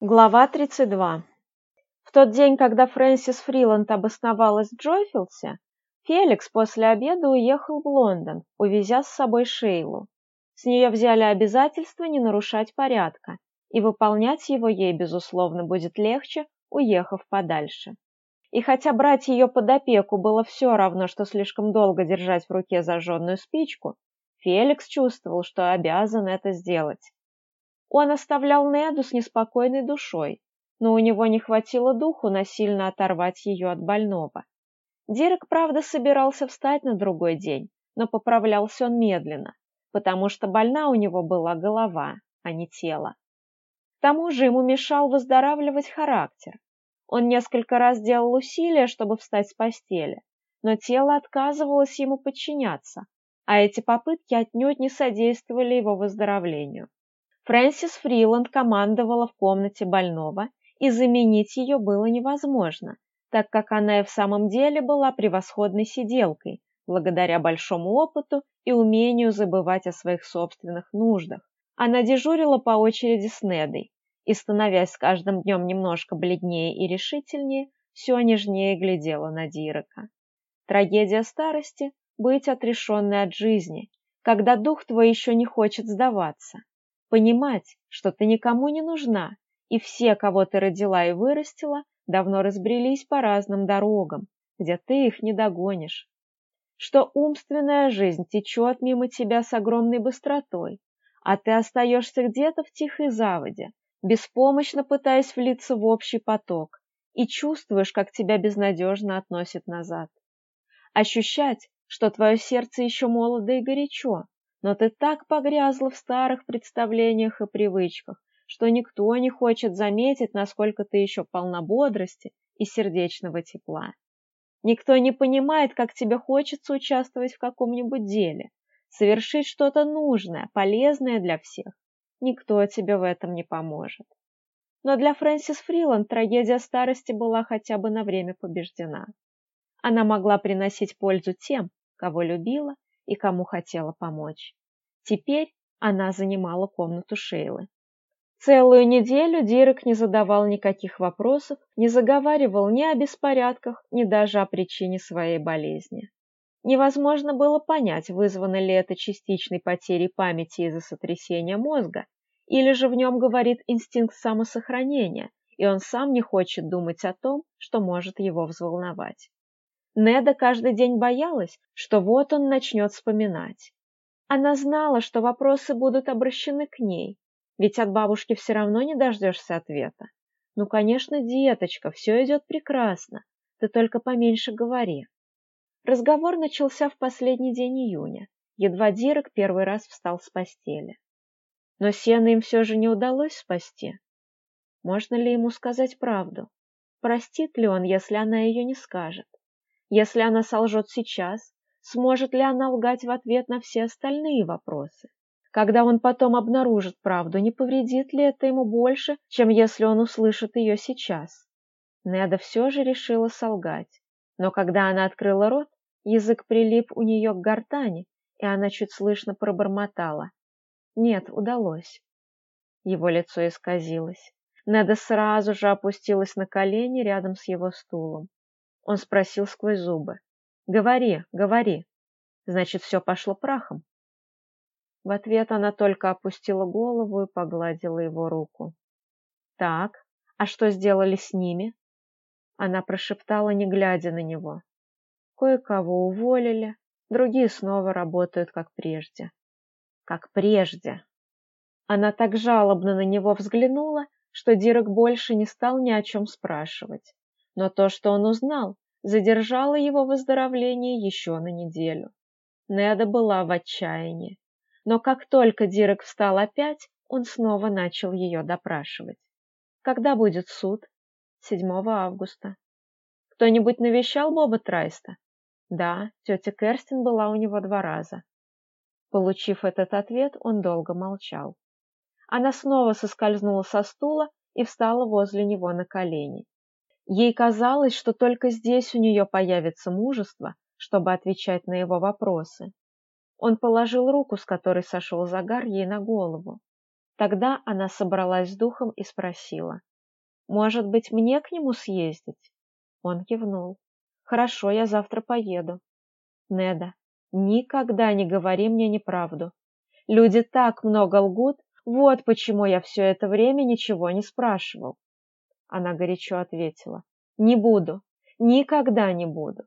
Глава 32. В тот день, когда Фрэнсис Фриланд обосновалась в Джойфилсе, Феликс после обеда уехал в Лондон, увезя с собой Шейлу. С нее взяли обязательство не нарушать порядка, и выполнять его ей, безусловно, будет легче, уехав подальше. И хотя брать ее под опеку было все равно, что слишком долго держать в руке зажженную спичку, Феликс чувствовал, что обязан это сделать. Он оставлял Неду с неспокойной душой, но у него не хватило духу насильно оторвать ее от больного. Дирек, правда, собирался встать на другой день, но поправлялся он медленно, потому что больна у него была голова, а не тело. К тому же ему мешал выздоравливать характер. Он несколько раз делал усилия, чтобы встать с постели, но тело отказывалось ему подчиняться, а эти попытки отнюдь не содействовали его выздоровлению. Фрэнсис Фриланд командовала в комнате больного, и заменить ее было невозможно, так как она и в самом деле была превосходной сиделкой, благодаря большому опыту и умению забывать о своих собственных нуждах. Она дежурила по очереди с Недой и, становясь с каждым днем немножко бледнее и решительнее, все нежнее глядела на Дирека. Трагедия старости – быть отрешенной от жизни, когда дух твой еще не хочет сдаваться. Понимать, что ты никому не нужна, и все, кого ты родила и вырастила, давно разбрелись по разным дорогам, где ты их не догонишь. Что умственная жизнь течет мимо тебя с огромной быстротой, а ты остаешься где-то в тихой заводе, беспомощно пытаясь влиться в общий поток, и чувствуешь, как тебя безнадежно относит назад. Ощущать, что твое сердце еще молодо и горячо, но ты так погрязла в старых представлениях и привычках, что никто не хочет заметить, насколько ты еще полна бодрости и сердечного тепла. Никто не понимает, как тебе хочется участвовать в каком-нибудь деле, совершить что-то нужное, полезное для всех. Никто тебе в этом не поможет. Но для Фрэнсис Фриланд трагедия старости была хотя бы на время побеждена. Она могла приносить пользу тем, кого любила и кому хотела помочь. Теперь она занимала комнату Шейлы. Целую неделю Дирек не задавал никаких вопросов, не заговаривал ни о беспорядках, ни даже о причине своей болезни. Невозможно было понять, вызвано ли это частичной потерей памяти из-за сотрясения мозга, или же в нем говорит инстинкт самосохранения, и он сам не хочет думать о том, что может его взволновать. Неда каждый день боялась, что вот он начнет вспоминать. Она знала, что вопросы будут обращены к ней, ведь от бабушки все равно не дождешься ответа. Ну, конечно, деточка, все идет прекрасно, ты только поменьше говори. Разговор начался в последний день июня, едва Дирек первый раз встал с постели. Но Сена им все же не удалось спасти. Можно ли ему сказать правду? Простит ли он, если она ее не скажет? Если она солжет сейчас, сможет ли она лгать в ответ на все остальные вопросы? Когда он потом обнаружит правду, не повредит ли это ему больше, чем если он услышит ее сейчас? Неда все же решила солгать. Но когда она открыла рот, язык прилип у нее к гортани, и она чуть слышно пробормотала. Нет, удалось. Его лицо исказилось. Неда сразу же опустилась на колени рядом с его стулом. Он спросил сквозь зубы. «Говори, говори. Значит, все пошло прахом?» В ответ она только опустила голову и погладила его руку. «Так, а что сделали с ними?» Она прошептала, не глядя на него. «Кое-кого уволили, другие снова работают, как прежде». «Как прежде!» Она так жалобно на него взглянула, что Дирек больше не стал ни о чем спрашивать но то, что он узнал, задержало его выздоровление еще на неделю. Неда была в отчаянии. Но как только Дирек встал опять, он снова начал ее допрашивать. Когда будет суд? 7 августа. Кто-нибудь навещал Боба Трайста? Да, тетя Керстин была у него два раза. Получив этот ответ, он долго молчал. Она снова соскользнула со стула и встала возле него на колени. Ей казалось, что только здесь у нее появится мужество, чтобы отвечать на его вопросы. Он положил руку, с которой сошел загар, ей на голову. Тогда она собралась с духом и спросила. Может быть, мне к нему съездить? Он кивнул. Хорошо, я завтра поеду. Неда, никогда не говори мне неправду. Люди так много лгут, вот почему я все это время ничего не спрашивал. Она горячо ответила. Не буду, никогда не буду.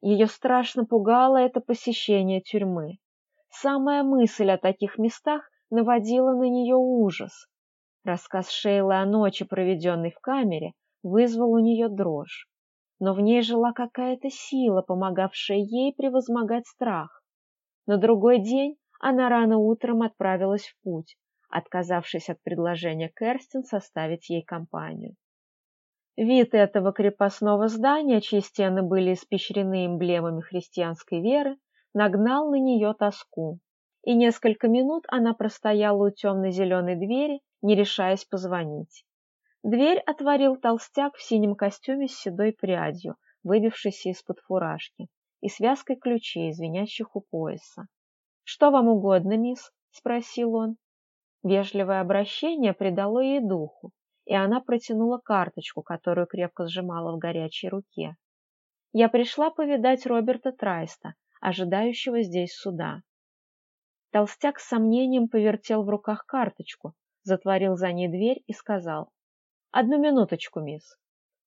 Ее страшно пугало это посещение тюрьмы. Самая мысль о таких местах наводила на нее ужас. Рассказ Шейлы о ночи, проведенной в камере, вызвал у нее дрожь. Но в ней жила какая-то сила, помогавшая ей превозмогать страх. На другой день она рано утром отправилась в путь, отказавшись от предложения Керстин составить ей компанию. Вид этого крепостного здания, чьи стены были испещрены эмблемами христианской веры, нагнал на нее тоску, и несколько минут она простояла у темно-зеленой двери, не решаясь позвонить. Дверь отворил толстяк в синем костюме с седой прядью, выбившейся из-под фуражки, и связкой ключей, звенящих у пояса. «Что вам угодно, мисс?» — спросил он. Вежливое обращение придало ей духу, и она протянула карточку, которую крепко сжимала в горячей руке. «Я пришла повидать Роберта Трайста, ожидающего здесь суда». Толстяк с сомнением повертел в руках карточку, затворил за ней дверь и сказал «Одну минуточку, мисс».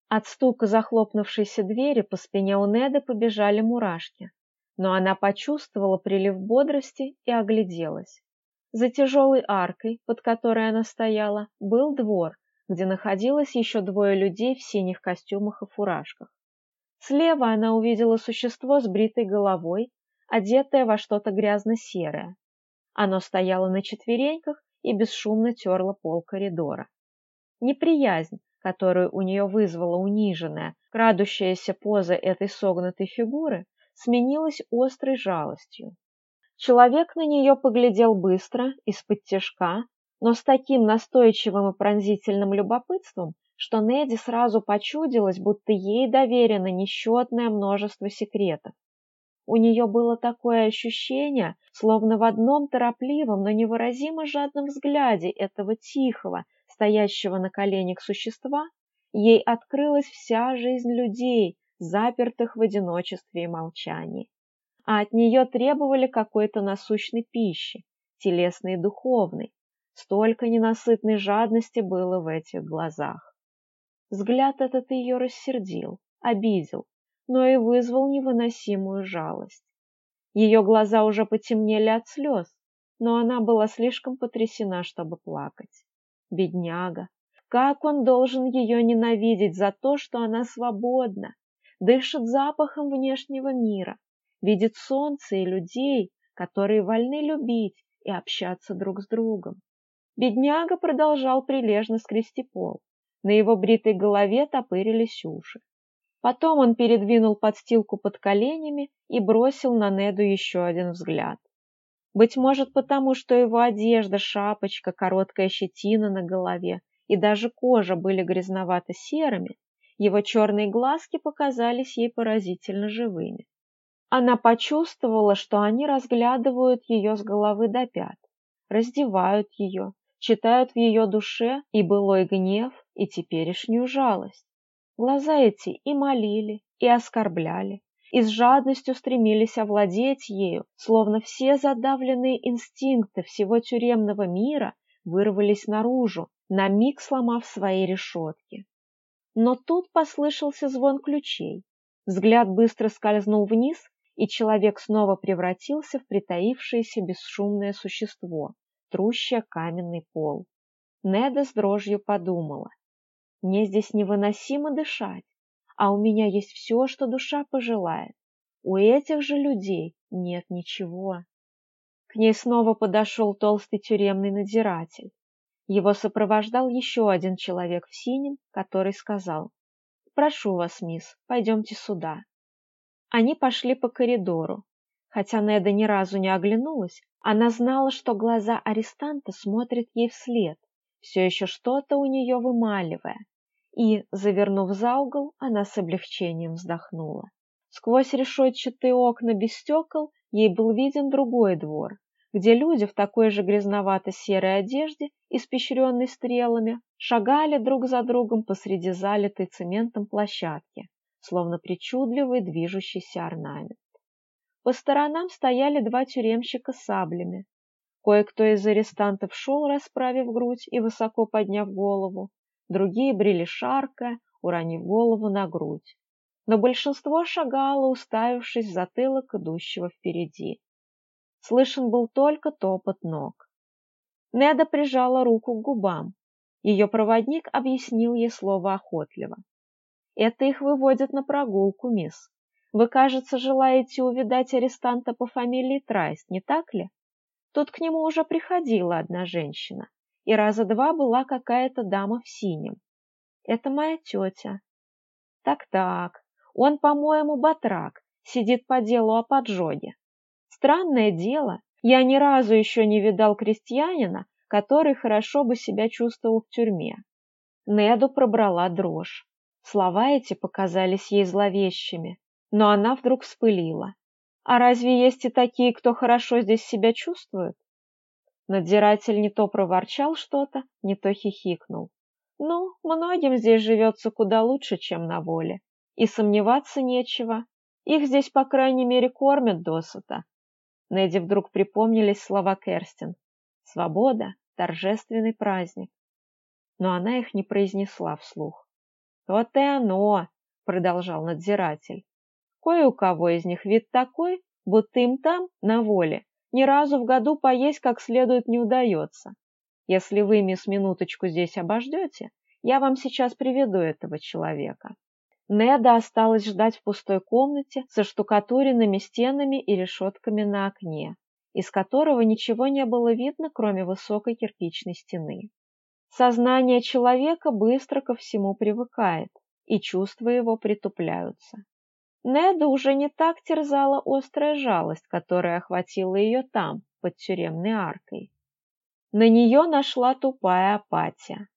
От стука захлопнувшейся двери по спине у Неды побежали мурашки, но она почувствовала прилив бодрости и огляделась. За тяжелой аркой, под которой она стояла, был двор, где находилось еще двое людей в синих костюмах и фуражках. Слева она увидела существо с бритой головой, одетое во что-то грязно-серое. Оно стояло на четвереньках и бесшумно терло пол коридора. Неприязнь, которую у нее вызвала униженная, крадущаяся поза этой согнутой фигуры, сменилась острой жалостью. Человек на нее поглядел быстро, из-под тяжка, но с таким настойчивым и пронзительным любопытством, что Неди сразу почудилось, будто ей доверено несчетное множество секретов. У нее было такое ощущение, словно в одном торопливом, но невыразимо жадном взгляде этого тихого, стоящего на коленях существа, ей открылась вся жизнь людей, запертых в одиночестве и молчании. А от нее требовали какой-то насущной пищи, телесной и духовной, Столько ненасытной жадности было в этих глазах. Взгляд этот ее рассердил, обидел, но и вызвал невыносимую жалость. Ее глаза уже потемнели от слез, но она была слишком потрясена, чтобы плакать. Бедняга! Как он должен ее ненавидеть за то, что она свободна, дышит запахом внешнего мира, видит солнце и людей, которые вольны любить и общаться друг с другом. Бедняга продолжал прилежно скрести пол. На его бритой голове топырились уши. Потом он передвинул подстилку под коленями и бросил на Неду еще один взгляд. Быть может, потому что его одежда, шапочка, короткая щетина на голове и даже кожа были грязновато-серыми, его черные глазки показались ей поразительно живыми. Она почувствовала, что они разглядывают ее с головы до пят, раздевают ее, читают в ее душе и былой гнев, и теперешнюю жалость. Глаза эти и молили, и оскорбляли, и с жадностью стремились овладеть ею, словно все задавленные инстинкты всего тюремного мира вырвались наружу, на миг сломав свои решетки. Но тут послышался звон ключей. Взгляд быстро скользнул вниз, и человек снова превратился в притаившееся бесшумное существо, трущая каменный пол. Неда с дрожью подумала. Мне здесь невыносимо дышать, а у меня есть все, что душа пожелает. У этих же людей нет ничего. К ней снова подошел толстый тюремный надзиратель. Его сопровождал еще один человек в синем, который сказал, «Прошу вас, мисс, пойдемте сюда». Они пошли по коридору. Хотя Неда ни разу не оглянулась, она знала, что глаза арестанта смотрят ей вслед, все еще что-то у нее вымаливая, и, завернув за угол, она с облегчением вздохнула. Сквозь решетчатые окна без стекол ей был виден другой двор, где люди в такой же грязновато-серой одежде, испещренной стрелами, шагали друг за другом посреди залитой цементом площадки, словно причудливый движущийся орнамент. По сторонам стояли два тюремщика с саблями. Кое-кто из арестантов шел, расправив грудь и высоко подняв голову, другие брели шаркая, уронив голову на грудь. Но большинство шагало, уставившись в затылок идущего впереди. Слышен был только топот ног. Неда прижала руку к губам. Ее проводник объяснил ей слово охотливо. «Это их выводят на прогулку, мисс. Вы, кажется, желаете увидать арестанта по фамилии Трайст, не так ли? Тут к нему уже приходила одна женщина, и раза два была какая-то дама в синем. Это моя тетя. Так-так, он, по-моему, батрак, сидит по делу о поджоге. Странное дело, я ни разу еще не видал крестьянина, который хорошо бы себя чувствовал в тюрьме. Неду пробрала дрожь. Слова эти показались ей зловещими, но она вдруг вспылила. А разве есть и такие, кто хорошо здесь себя чувствует? Надзиратель не то проворчал что-то, не то хихикнул. Ну, многим здесь живется куда лучше, чем на воле. И сомневаться нечего. Их здесь, по крайней мере, кормят досыта, Неди вдруг припомнились слова Керстин. «Свобода — торжественный праздник». Но она их не произнесла вслух. «То-то и оно», — продолжал надзиратель. «Кое у кого из них вид такой, будто им там, на воле, ни разу в году поесть как следует не удается. Если вы, мисс, минуточку здесь обождете, я вам сейчас приведу этого человека». Неда осталась ждать в пустой комнате со штукатуренными стенами и решетками на окне, из которого ничего не было видно, кроме высокой кирпичной стены. Сознание человека быстро ко всему привыкает, и чувства его притупляются. Неда уже не так терзала острая жалость, которая охватила ее там, под тюремной аркой. На нее нашла тупая апатия.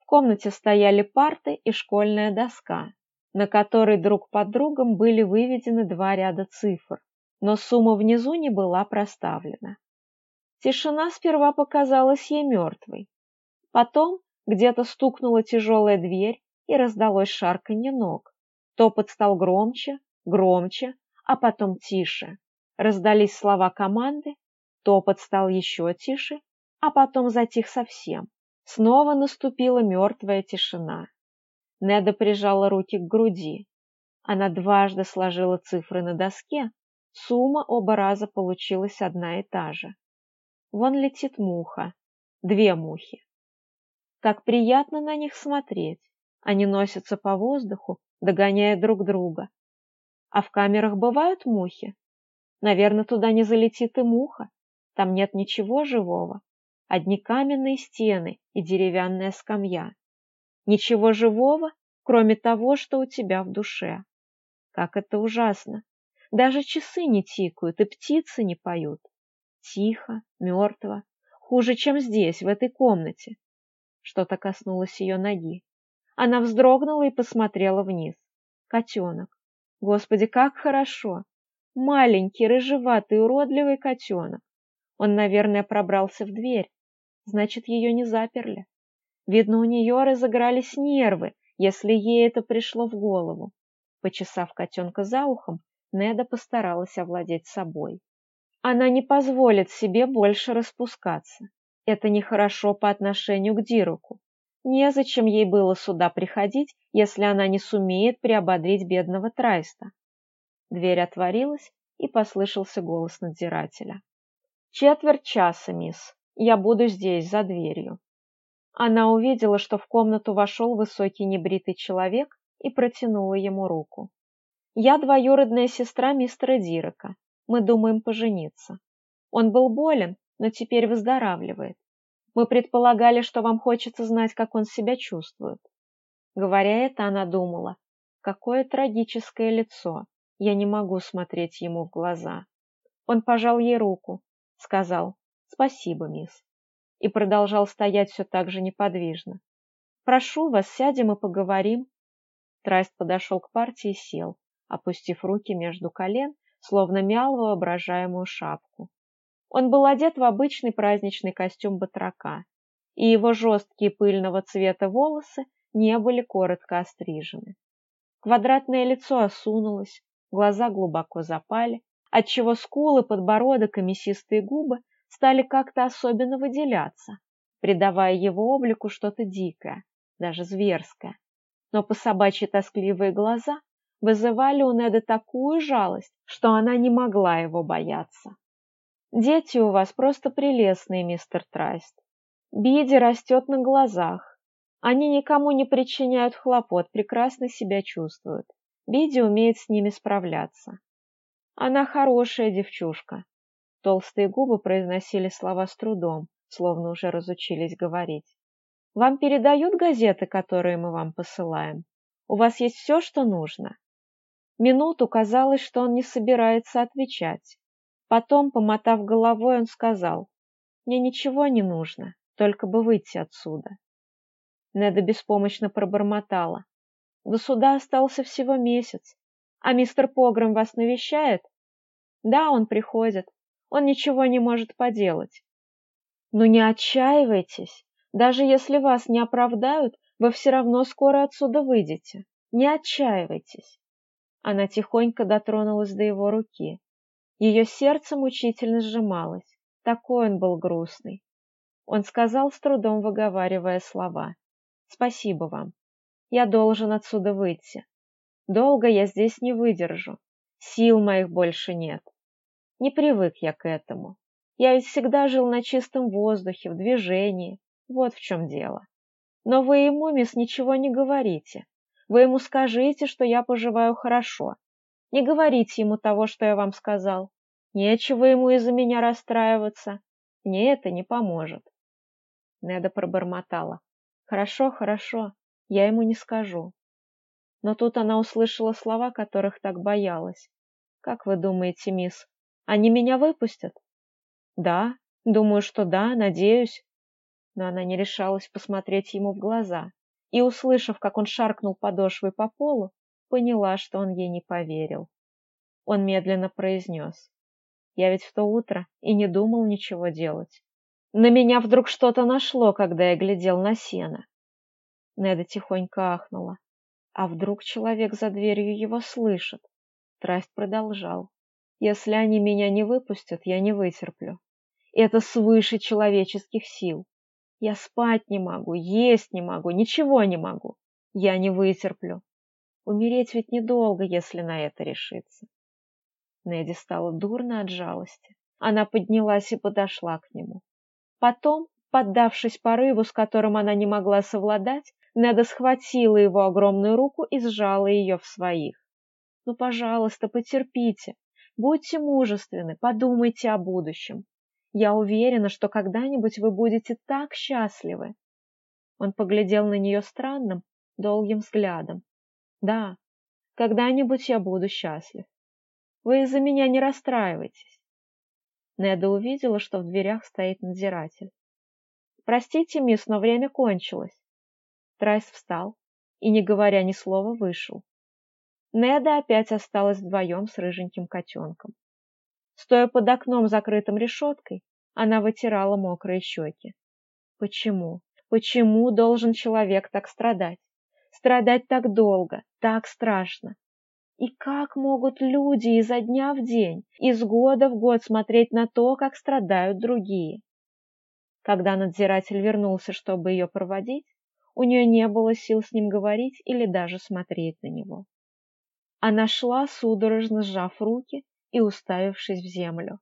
В комнате стояли парты и школьная доска на которой друг под другом были выведены два ряда цифр, но сумма внизу не была проставлена. Тишина сперва показалась ей мертвой. Потом где-то стукнула тяжелая дверь и раздалось шарканье ног. Топот стал громче, громче, а потом тише. Раздались слова команды, топот стал еще тише, а потом затих совсем. Снова наступила мертвая тишина. Неда прижала руки к груди. Она дважды сложила цифры на доске. Сумма оба раза получилась одна и та же. Вон летит муха. Две мухи. Как приятно на них смотреть. Они носятся по воздуху, догоняя друг друга. А в камерах бывают мухи? Наверное, туда не залетит и муха. Там нет ничего живого. Одни каменные стены и деревянная скамья. Ничего живого, кроме того, что у тебя в душе. Как это ужасно! Даже часы не тикают и птицы не поют. Тихо, мертво, хуже, чем здесь, в этой комнате. Что-то коснулось ее ноги. Она вздрогнула и посмотрела вниз. Котенок. Господи, как хорошо! Маленький, рыжеватый, уродливый котенок. Он, наверное, пробрался в дверь. Значит, ее не заперли. Видно, у нее разыгрались нервы, если ей это пришло в голову. Почесав котенка за ухом, Неда постаралась овладеть собой. Она не позволит себе больше распускаться. Это нехорошо по отношению к Дируку. Незачем ей было сюда приходить, если она не сумеет приободрить бедного Трайста. Дверь отворилась, и послышался голос надзирателя. «Четверть часа, мисс. Я буду здесь, за дверью». Она увидела, что в комнату вошел высокий небритый человек и протянула ему руку. «Я двоюродная сестра мистера Дирека. Мы думаем пожениться. Он был болен, но теперь выздоравливает. Мы предполагали, что вам хочется знать, как он себя чувствует». Говоря это, она думала, какое трагическое лицо. Я не могу смотреть ему в глаза. Он пожал ей руку, сказал «Спасибо, мисс» и продолжал стоять все так же неподвижно. «Прошу вас, сядем и поговорим». Трайст подошел к партии и сел, опустив руки между колен, словно мял воображаемую шапку. Он был одет в обычный праздничный костюм батрака, и его жесткие пыльного цвета волосы не были коротко острижены. Квадратное лицо осунулось, глаза глубоко запали, отчего скулы, подбородок и мясистые губы стали как-то особенно выделяться, придавая его облику что-то дикое, даже зверское. Но по собачьи тоскливые глаза вызывали у Неды такую жалость, что она не могла его бояться. «Дети у вас просто прелестные, мистер Трайст. Биди растет на глазах. Они никому не причиняют хлопот, прекрасно себя чувствуют. Биди умеет с ними справляться. Она хорошая девчушка». Толстые губы произносили слова с трудом, словно уже разучились говорить. «Вам передают газеты, которые мы вам посылаем? У вас есть все, что нужно?» Минуту казалось, что он не собирается отвечать. Потом, помотав головой, он сказал, «Мне ничего не нужно, только бы выйти отсюда». Неда беспомощно пробормотала. До суда остался всего месяц. А мистер Погром вас навещает? Да, он приходит. Он ничего не может поделать. Но не отчаивайтесь. Даже если вас не оправдают, вы все равно скоро отсюда выйдете. Не отчаивайтесь. Она тихонько дотронулась до его руки. Ее сердце мучительно сжималось. Такой он был грустный. Он сказал, с трудом выговаривая слова. «Спасибо вам. Я должен отсюда выйти. Долго я здесь не выдержу. Сил моих больше нет. Не привык я к этому. Я ведь всегда жил на чистом воздухе, в движении. Вот в чем дело. Но вы ему, мисс, ничего не говорите. Вы ему скажите, что я поживаю хорошо. Не говорите ему того, что я вам сказал. Нечего ему из-за меня расстраиваться. Мне это не поможет. Неда пробормотала. Хорошо, хорошо, я ему не скажу. Но тут она услышала слова, которых так боялась. Как вы думаете, мисс, они меня выпустят? Да, думаю, что да, надеюсь. Но она не решалась посмотреть ему в глаза и, услышав, как он шаркнул подошвой по полу, поняла, что он ей не поверил. Он медленно произнес. «Я ведь в то утро и не думал ничего делать. На меня вдруг что-то нашло, когда я глядел на сено». Неда тихонько ахнула. А вдруг человек за дверью его слышит? Трасть продолжал. «Если они меня не выпустят, я не вытерплю. Это свыше человеческих сил. Я спать не могу, есть не могу, ничего не могу. Я не вытерплю. Умереть ведь недолго, если на это решиться. Неди стало дурно от жалости. Она поднялась и подошла к нему. Потом, поддавшись порыву, с которым она не могла совладать, Неда схватила его огромную руку и сжала ее в своих. «Ну, пожалуйста, потерпите, будьте мужественны, подумайте о будущем. Я уверена, что когда-нибудь вы будете так счастливы. Он поглядел на нее странным, долгим взглядом. Да, когда-нибудь я буду счастлив. Вы из-за меня не расстраивайтесь. Неда увидела, что в дверях стоит надзиратель. Простите, мисс, но время кончилось. Трайс встал и, не говоря ни слова, вышел. Неда опять осталась вдвоем с рыженьким котенком. Стоя под окном, закрытым решеткой, она вытирала мокрые щеки. Почему? Почему должен человек так страдать? Страдать так долго, так страшно. И как могут люди изо дня в день, из года в год смотреть на то, как страдают другие? Когда надзиратель вернулся, чтобы ее проводить, у нее не было сил с ним говорить или даже смотреть на него. Она шла, судорожно сжав руки и уставившись в землю.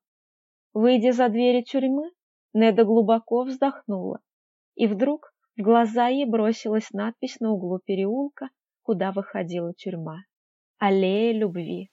Выйдя за двери тюрьмы, Неда глубоко вздохнула, и вдруг в глаза ей бросилась надпись на углу переулка, куда выходила тюрьма. «Аллея любви».